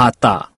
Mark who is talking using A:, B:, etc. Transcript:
A: खाता